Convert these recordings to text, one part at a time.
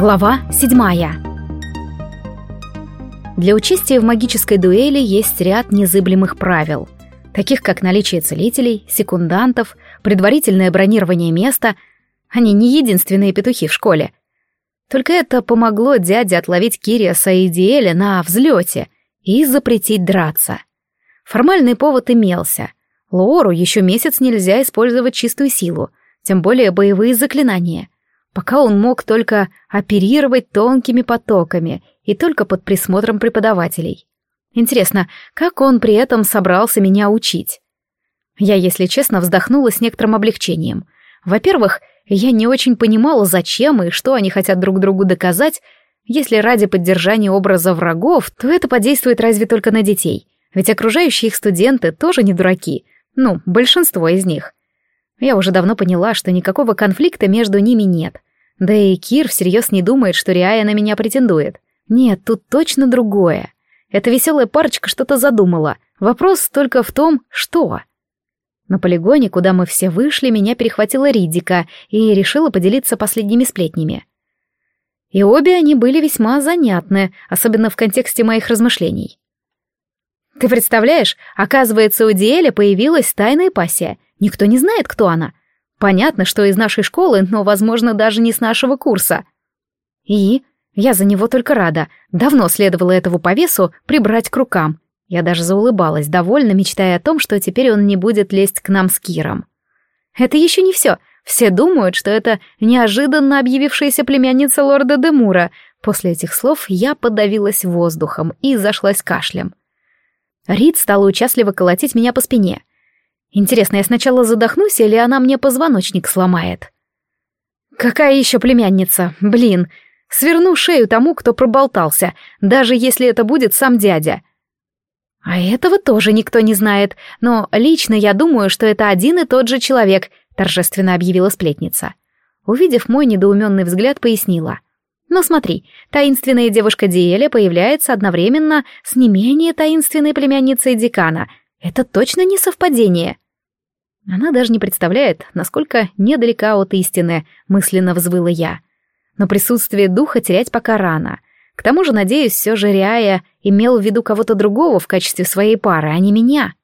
Глава седьмая. Для участия в магической дуэли есть ряд незыблемых правил, таких как наличие целителей, секундантов, предварительное бронирование места. Они не единственные петухи в школе. Только это помогло дяде отловить Кириаса и Диэля на взлете и запретить драться. Формальный повод имелся. Лоору еще месяц нельзя использовать чистую силу, тем более боевые заклинания — пока он мог только оперировать тонкими потоками и только под присмотром преподавателей. Интересно, как он при этом собрался меня учить? Я, если честно, вздохнула с некоторым облегчением. Во-первых, я не очень понимала, зачем и что они хотят друг другу доказать. Если ради поддержания образа врагов, то это подействует разве только на детей. Ведь окружающие их студенты тоже не дураки. Ну, большинство из них. Я уже давно поняла, что никакого конфликта между ними нет. Да и Кир всерьез не думает, что Риая на меня претендует. Нет, тут точно другое. Эта веселая парочка что-то задумала. Вопрос только в том, что. На полигоне, куда мы все вышли, меня перехватила Ридика и решила поделиться последними сплетнями. И обе они были весьма занятны, особенно в контексте моих размышлений. Ты представляешь, оказывается, у Диэля появилась тайная пассия. Никто не знает, кто она. Понятно, что из нашей школы, но, возможно, даже не с нашего курса. И я за него только рада. Давно следовало этого повесу прибрать к рукам. Я даже заулыбалась, довольно мечтая о том, что теперь он не будет лезть к нам с Киром. Это еще не все. Все думают, что это неожиданно объявившаяся племянница лорда Демура. После этих слов я подавилась воздухом и зашлась кашлем. Рид стала участливо колотить меня по спине. Интересно, я сначала задохнусь, или она мне позвоночник сломает? Какая еще племянница? Блин, сверну шею тому, кто проболтался, даже если это будет сам дядя. А этого тоже никто не знает, но лично я думаю, что это один и тот же человек, торжественно объявила сплетница. Увидев мой недоуменный взгляд, пояснила. Но смотри, таинственная девушка Диэля появляется одновременно с не менее таинственной племянницей декана, это точно не совпадение. Она даже не представляет, насколько недалека от истины, мысленно взвыла я. Но присутствие духа терять пока рано. К тому же, надеюсь, все же Риая имел в виду кого-то другого в качестве своей пары, а не меня.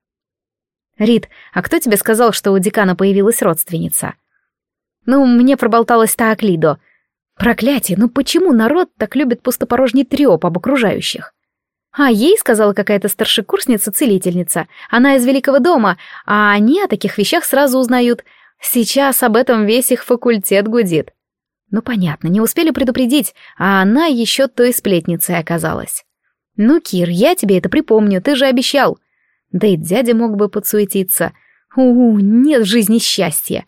Рид, а кто тебе сказал, что у декана появилась родственница? Ну, мне проболталась та Аклидо. Проклятие, ну почему народ так любит пустопорожний трёп об окружающих? А ей сказала какая-то старшекурсница-целительница. Она из Великого дома, а они о таких вещах сразу узнают. Сейчас об этом весь их факультет гудит. Ну, понятно, не успели предупредить, а она еще той сплетницей оказалась. Ну, Кир, я тебе это припомню, ты же обещал. Да и дядя мог бы подсуетиться. У, нет в жизни счастья.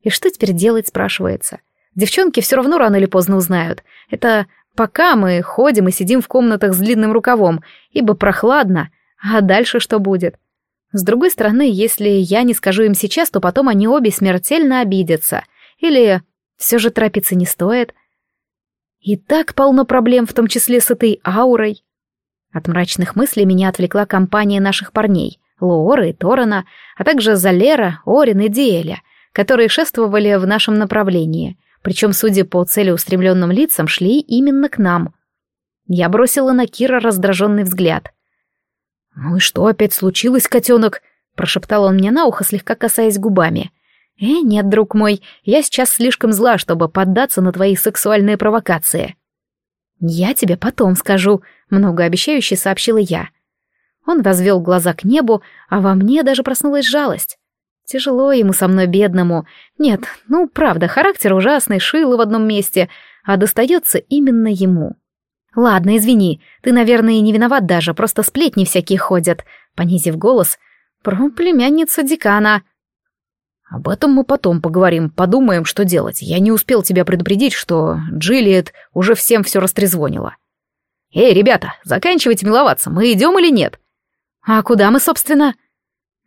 И что теперь делать, спрашивается. Девчонки все равно рано или поздно узнают. Это Пока мы ходим и сидим в комнатах с длинным рукавом, ибо прохладно, а дальше что будет? С другой стороны, если я не скажу им сейчас, то потом они обе смертельно обидятся. Или все же торопиться не стоит. И так полно проблем, в том числе с этой аурой. От мрачных мыслей меня отвлекла компания наших парней, Лооры и Торана, а также Залера, Орин и Диэля, которые шествовали в нашем направлении — причем, судя по целеустремленным лицам, шли именно к нам. Я бросила на Кира раздраженный взгляд. «Ну и что опять случилось, котенок?» — прошептал он мне на ухо, слегка касаясь губами. «Э, нет, друг мой, я сейчас слишком зла, чтобы поддаться на твои сексуальные провокации». «Я тебе потом скажу», — многообещающе сообщила я. Он возвел глаза к небу, а во мне даже проснулась жалость. Тяжело ему со мной бедному. Нет, ну правда, характер ужасный, шило в одном месте, а достается именно ему. Ладно, извини, ты, наверное, и не виноват даже, просто сплетни всякие ходят, понизив голос, про племянницу декана. Об этом мы потом поговорим, подумаем, что делать. Я не успел тебя предупредить, что Джиллиет уже всем все растрезвонила. Эй, ребята, заканчивайте миловаться, мы идем или нет? А куда мы, собственно? —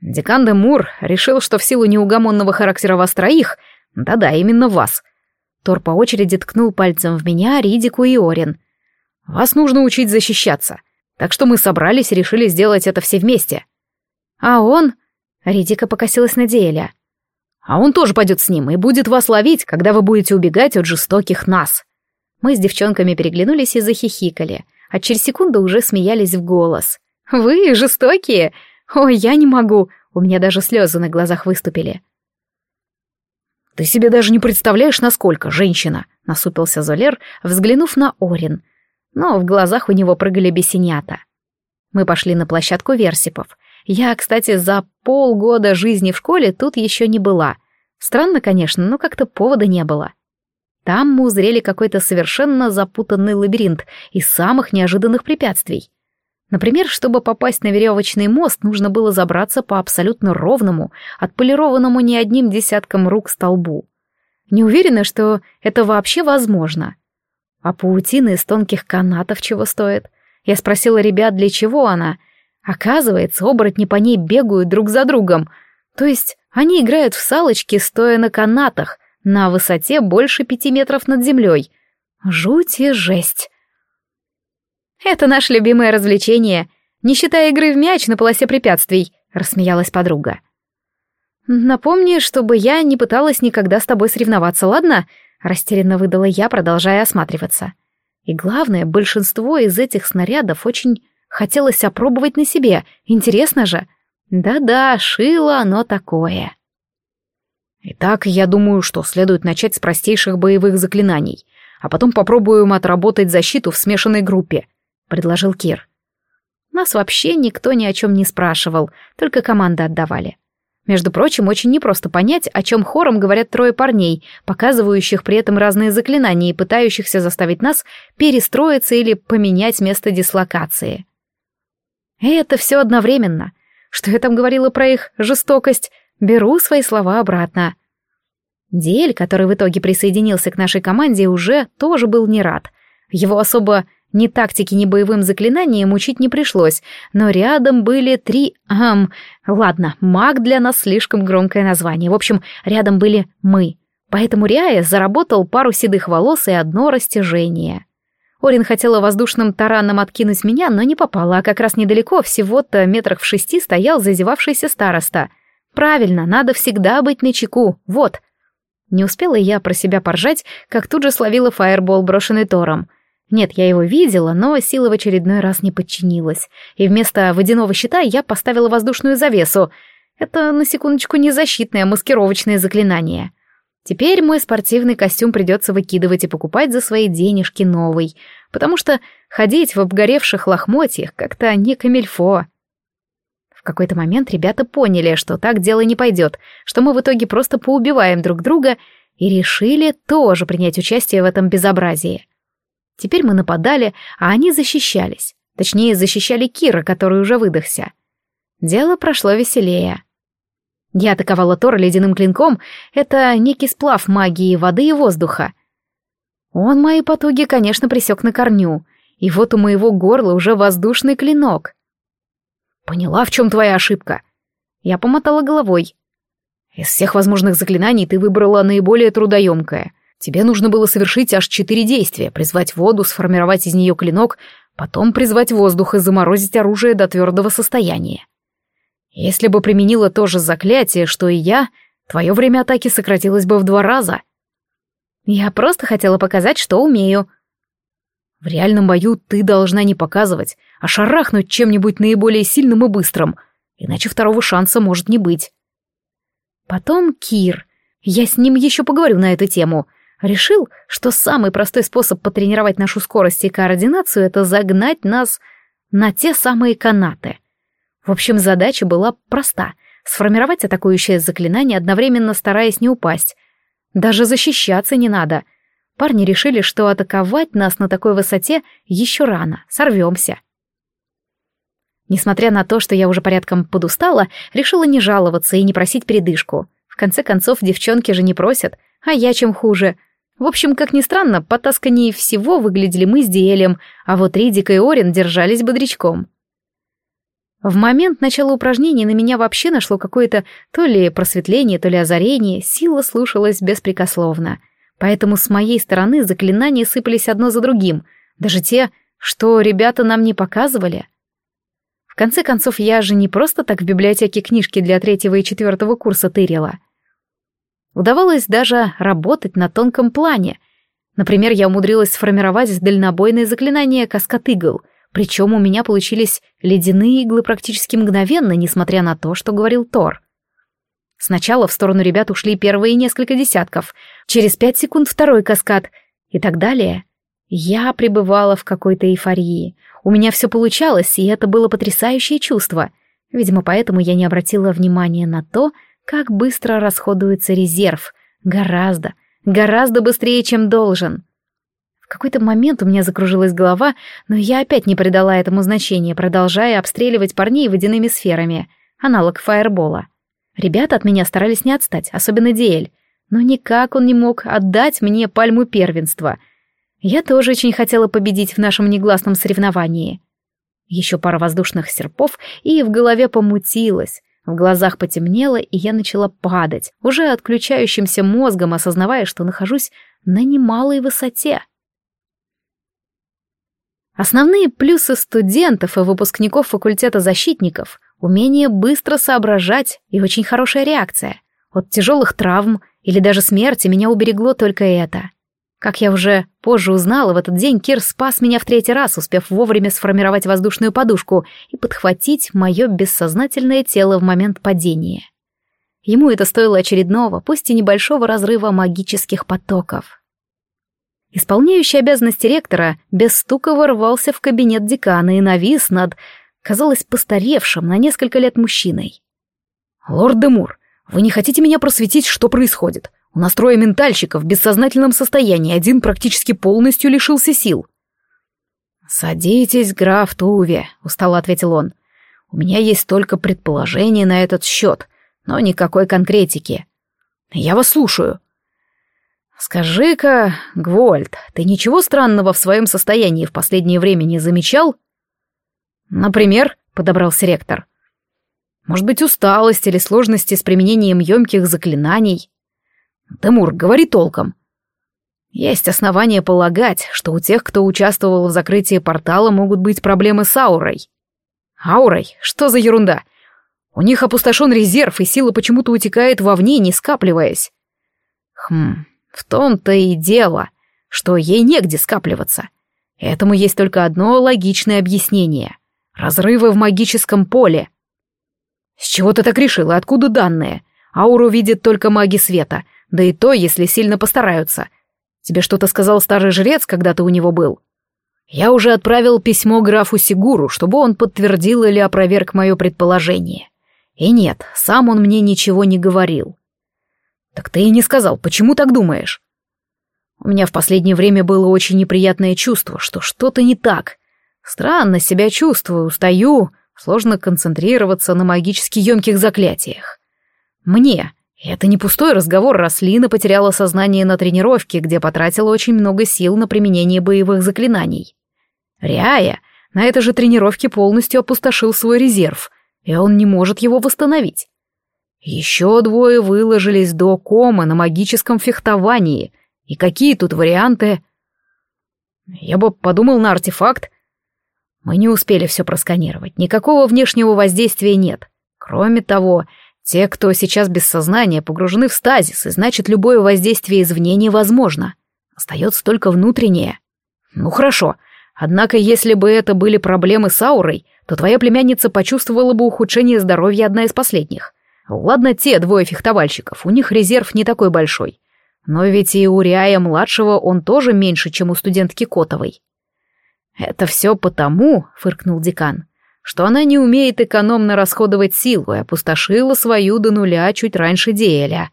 Декан де Мур решил, что в силу неугомонного характера вас троих, да-да, именно вас, Тор по очереди ткнул пальцем в меня, Ридику и Орин. Вас нужно учить защищаться, так что мы собрались и решили сделать это все вместе. А он... Ридика покосилась на Диэля. А он тоже пойдет с ним и будет вас ловить, когда вы будете убегать от жестоких нас. Мы с девчонками переглянулись и захихикали, а через секунду уже смеялись в голос. «Вы жестокие! Ой, я не могу!» У меня даже слезы на глазах выступили. «Ты себе даже не представляешь, насколько, женщина!» — насупился Золер, взглянув на Орин. Но в глазах у него прыгали бесенята. Мы пошли на площадку Версипов. Я, кстати, за полгода жизни в школе тут еще не была. Странно, конечно, но как-то повода не было. Там мы узрели какой-то совершенно запутанный лабиринт из самых неожиданных препятствий. Например, чтобы попасть на веревочный мост, нужно было забраться по абсолютно ровному, отполированному не одним десятком рук столбу. Не уверена, что это вообще возможно. А паутина из тонких канатов чего стоит? Я спросила ребят, для чего она. Оказывается, оборотни по ней бегают друг за другом. То есть они играют в салочки, стоя на канатах, на высоте больше пяти метров над землей. Жуть и жесть. «Это наше любимое развлечение, не считая игры в мяч на полосе препятствий», — рассмеялась подруга. «Напомни, чтобы я не пыталась никогда с тобой соревноваться, ладно?» — растерянно выдала я, продолжая осматриваться. И главное, большинство из этих снарядов очень хотелось опробовать на себе, интересно же. Да-да, шило оно такое. Итак, я думаю, что следует начать с простейших боевых заклинаний, а потом попробуем отработать защиту в смешанной группе, предложил Кир. Нас вообще никто ни о чем не спрашивал, только команды отдавали. Между прочим, очень непросто понять, о чем хором говорят трое парней, показывающих при этом разные заклинания и пытающихся заставить нас перестроиться или поменять место дислокации. И это все одновременно. Что я там говорила про их жестокость? Беру свои слова обратно. Дель, который в итоге присоединился к нашей команде, уже тоже был не рад. Его особо ни тактики, ни боевым заклинанием учить не пришлось, но рядом были три... Ам, ладно, маг для нас слишком громкое название. В общем, рядом были мы. Поэтому Риая заработал пару седых волос и одно растяжение. Орин хотела воздушным тараном откинуть меня, но не попала, а как раз недалеко, всего-то метрах в шести, стоял зазевавшийся староста. Правильно, надо всегда быть начеку, вот. Не успела я про себя поржать, как тут же словила фаербол, брошенный Тором — нет, я его видела, но сила в очередной раз не подчинилась, и вместо водяного щита я поставила воздушную завесу. Это, на секундочку, не защитное, а маскировочное заклинание. Теперь мой спортивный костюм придется выкидывать и покупать за свои денежки новый, потому что ходить в обгоревших лохмотьях как-то не камильфо. В какой-то момент ребята поняли, что так дело не пойдет, что мы в итоге просто поубиваем друг друга, и решили тоже принять участие в этом безобразии. Теперь мы нападали, а они защищались. Точнее, защищали Кира, который уже выдохся. Дело прошло веселее. Я атаковала Тора ледяным клинком. Это некий сплав магии воды и воздуха. Он мои потуги, конечно, присек на корню. И вот у моего горла уже воздушный клинок. Поняла, в чем твоя ошибка? Я помотала головой. Из всех возможных заклинаний ты выбрала наиболее трудоемкое. Тебе нужно было совершить аж четыре действия, призвать воду, сформировать из нее клинок, потом призвать воздух и заморозить оружие до твердого состояния. Если бы применила то же заклятие, что и я, твое время атаки сократилось бы в два раза. Я просто хотела показать, что умею. В реальном бою ты должна не показывать, а шарахнуть чем-нибудь наиболее сильным и быстрым, иначе второго шанса может не быть. Потом Кир. Я с ним еще поговорю на эту тему — решил, что самый простой способ потренировать нашу скорость и координацию — это загнать нас на те самые канаты. В общем, задача была проста — сформировать атакующее заклинание, одновременно стараясь не упасть. Даже защищаться не надо. Парни решили, что атаковать нас на такой высоте еще рано, сорвемся. Несмотря на то, что я уже порядком подустала, решила не жаловаться и не просить передышку. В конце концов, девчонки же не просят, а я чем хуже — в общем, как ни странно, потасканнее всего выглядели мы с Диэлем, а вот Ридик и Орин держались бодрячком. В момент начала упражнений на меня вообще нашло какое-то то ли просветление, то ли озарение, сила слушалась беспрекословно. Поэтому с моей стороны заклинания сыпались одно за другим, даже те, что ребята нам не показывали. В конце концов, я же не просто так в библиотеке книжки для третьего и четвертого курса тырила — Удавалось даже работать на тонком плане. Например, я умудрилась сформировать дальнобойное заклинание «Каскад игл», причем у меня получились ледяные иглы практически мгновенно, несмотря на то, что говорил Тор. Сначала в сторону ребят ушли первые несколько десятков, через пять секунд второй каскад и так далее. Я пребывала в какой-то эйфории. У меня все получалось, и это было потрясающее чувство. Видимо, поэтому я не обратила внимания на то, как быстро расходуется резерв. Гораздо, гораздо быстрее, чем должен. В какой-то момент у меня закружилась голова, но я опять не придала этому значения, продолжая обстреливать парней водяными сферами, аналог фаербола. Ребята от меня старались не отстать, особенно Диэль, но никак он не мог отдать мне пальму первенства. Я тоже очень хотела победить в нашем негласном соревновании. Еще пара воздушных серпов, и в голове помутилось, в глазах потемнело, и я начала падать, уже отключающимся мозгом, осознавая, что нахожусь на немалой высоте. Основные плюсы студентов и выпускников факультета защитников — умение быстро соображать и очень хорошая реакция. От тяжелых травм или даже смерти меня уберегло только это. Как я уже позже узнала, в этот день Кир спас меня в третий раз, успев вовремя сформировать воздушную подушку и подхватить мое бессознательное тело в момент падения. Ему это стоило очередного, пусть и небольшого разрыва магических потоков. Исполняющий обязанности ректора без стука ворвался в кабинет декана и навис над, казалось, постаревшим на несколько лет мужчиной. «Лорд Демур, вы не хотите меня просветить, что происходит? У нас трое ментальщиков в бессознательном состоянии, один практически полностью лишился сил». «Садитесь, граф Туве», — устало ответил он. «У меня есть только предположение на этот счет, но никакой конкретики». «Я вас слушаю», «Скажи-ка, Гвольд, ты ничего странного в своем состоянии в последнее время не замечал?» «Например», — подобрался ректор. «Может быть, усталость или сложности с применением емких заклинаний?» «Демур, говори толком». «Есть основания полагать, что у тех, кто участвовал в закрытии портала, могут быть проблемы с аурой». «Аурой? Что за ерунда? У них опустошен резерв, и сила почему-то утекает вовне, не скапливаясь». «Хм, в том-то и дело, что ей негде скапливаться. Этому есть только одно логичное объяснение. Разрывы в магическом поле. С чего ты так решила? Откуда данные? Ауру видят только маги света, да и то, если сильно постараются. Тебе что-то сказал старый жрец, когда ты у него был? Я уже отправил письмо графу Сигуру, чтобы он подтвердил или опроверг мое предположение. И нет, сам он мне ничего не говорил. «Так ты и не сказал, почему так думаешь?» У меня в последнее время было очень неприятное чувство, что что-то не так. Странно себя чувствую, устаю, сложно концентрироваться на магически емких заклятиях. Мне, это не пустой разговор, раз Лина потеряла сознание на тренировке, где потратила очень много сил на применение боевых заклинаний. Ряя на этой же тренировке полностью опустошил свой резерв, и он не может его восстановить. Еще двое выложились до комы на магическом фехтовании. И какие тут варианты? Я бы подумал на артефакт. Мы не успели все просканировать. Никакого внешнего воздействия нет. Кроме того, те, кто сейчас без сознания, погружены в стазис, и значит, любое воздействие извне невозможно. Остается только внутреннее. Ну хорошо. Однако, если бы это были проблемы с аурой, то твоя племянница почувствовала бы ухудшение здоровья одна из последних. Ладно, те двое фехтовальщиков, у них резерв не такой большой. Но ведь и у Ряя-младшего он тоже меньше, чем у студентки Котовой. «Это все потому», — фыркнул декан, «что она не умеет экономно расходовать силу и опустошила свою до нуля чуть раньше Диэля».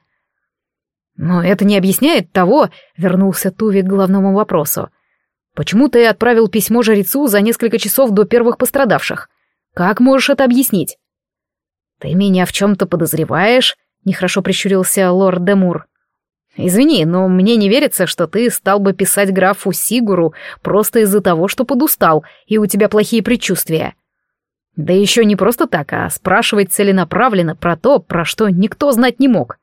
«Но это не объясняет того», — вернулся Туви к главному вопросу. «Почему ты отправил письмо жрецу за несколько часов до первых пострадавших? Как можешь это объяснить?» «Ты меня в чем-то подозреваешь?» — нехорошо прищурился лорд Демур. «Извини, но мне не верится, что ты стал бы писать графу Сигуру просто из-за того, что подустал, и у тебя плохие предчувствия. Да еще не просто так, а спрашивать целенаправленно про то, про что никто знать не мог».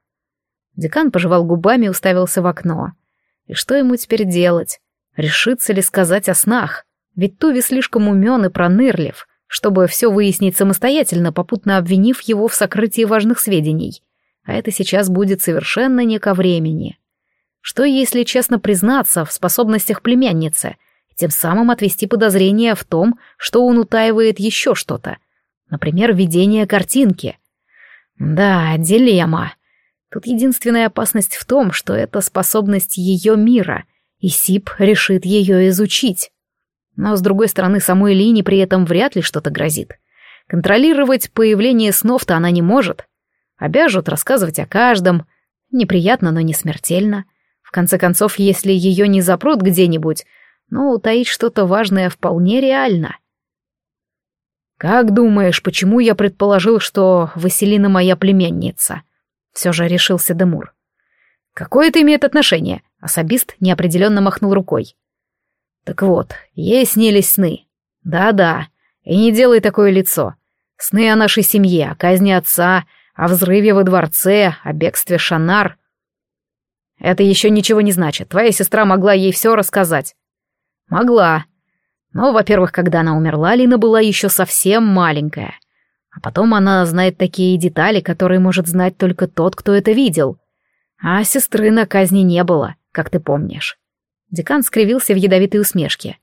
Декан пожевал губами и уставился в окно. И что ему теперь делать? Решится ли сказать о снах? Ведь Туви слишком умен и пронырлив — чтобы все выяснить самостоятельно, попутно обвинив его в сокрытии важных сведений. А это сейчас будет совершенно не ко времени. Что если честно признаться в способностях племянницы, тем самым отвести подозрение в том, что он утаивает еще что-то? Например, видение картинки. Да, дилемма. Тут единственная опасность в том, что это способность ее мира, и Сип решит ее изучить. Но, с другой стороны, самой Лине при этом вряд ли что-то грозит. Контролировать появление снов-то она не может. Обяжут рассказывать о каждом. Неприятно, но не смертельно. В конце концов, если ее не запрут где-нибудь, ну, утаить что-то важное вполне реально. «Как думаешь, почему я предположил, что Василина моя племянница?» Все же решился Демур. «Какое это имеет отношение?» Особист неопределенно махнул рукой. Так вот, ей снились сны. Да-да, и не делай такое лицо. Сны о нашей семье, о казни отца, о взрыве во дворце, о бегстве Шанар. Это еще ничего не значит. Твоя сестра могла ей все рассказать. Могла. Но, во-первых, когда она умерла, Лина была еще совсем маленькая. А потом она знает такие детали, которые может знать только тот, кто это видел. А сестры на казни не было, как ты помнишь. Декан скривился в ядовитой усмешке.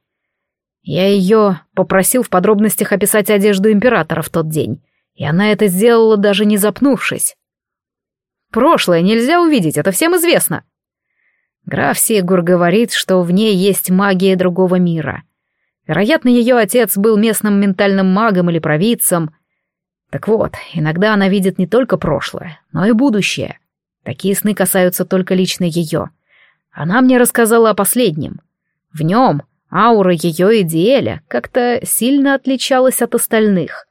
Я ее попросил в подробностях описать одежду императора в тот день, и она это сделала, даже не запнувшись. Прошлое нельзя увидеть, это всем известно. Граф Сигур говорит, что в ней есть магия другого мира. Вероятно, ее отец был местным ментальным магом или провидцем. Так вот, иногда она видит не только прошлое, но и будущее. Такие сны касаются только лично ее — она мне рассказала о последнем. В нем аура ее и Диэля как-то сильно отличалась от остальных.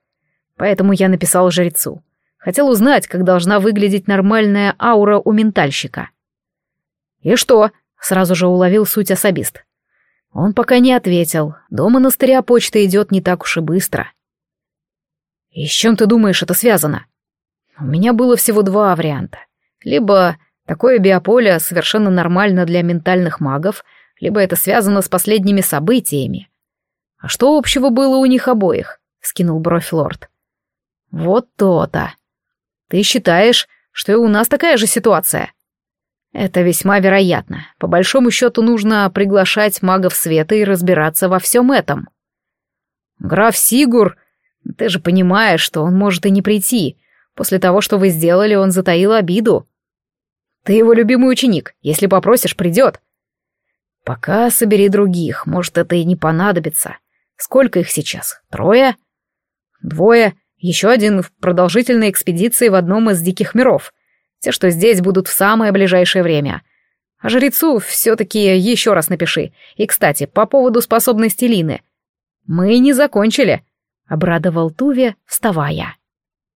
Поэтому я написал жрецу. Хотел узнать, как должна выглядеть нормальная аура у ментальщика. «И что?» — сразу же уловил суть особист. Он пока не ответил. До монастыря почта идет не так уж и быстро. «И с чем ты думаешь это связано?» «У меня было всего два варианта. Либо Такое биополе совершенно нормально для ментальных магов, либо это связано с последними событиями. А что общего было у них обоих? Скинул бровь лорд. Вот то-то. Ты считаешь, что и у нас такая же ситуация? Это весьма вероятно. По большому счету нужно приглашать магов света и разбираться во всем этом. Граф Сигур, ты же понимаешь, что он может и не прийти. После того, что вы сделали, он затаил обиду. Ты его любимый ученик. Если попросишь, придет. Пока собери других, может, это и не понадобится. Сколько их сейчас? Трое? Двое. Еще один в продолжительной экспедиции в одном из диких миров. Те, что здесь, будут в самое ближайшее время. А жрецу все-таки еще раз напиши. И, кстати, по поводу способности Лины. Мы не закончили, — обрадовал Туве, вставая.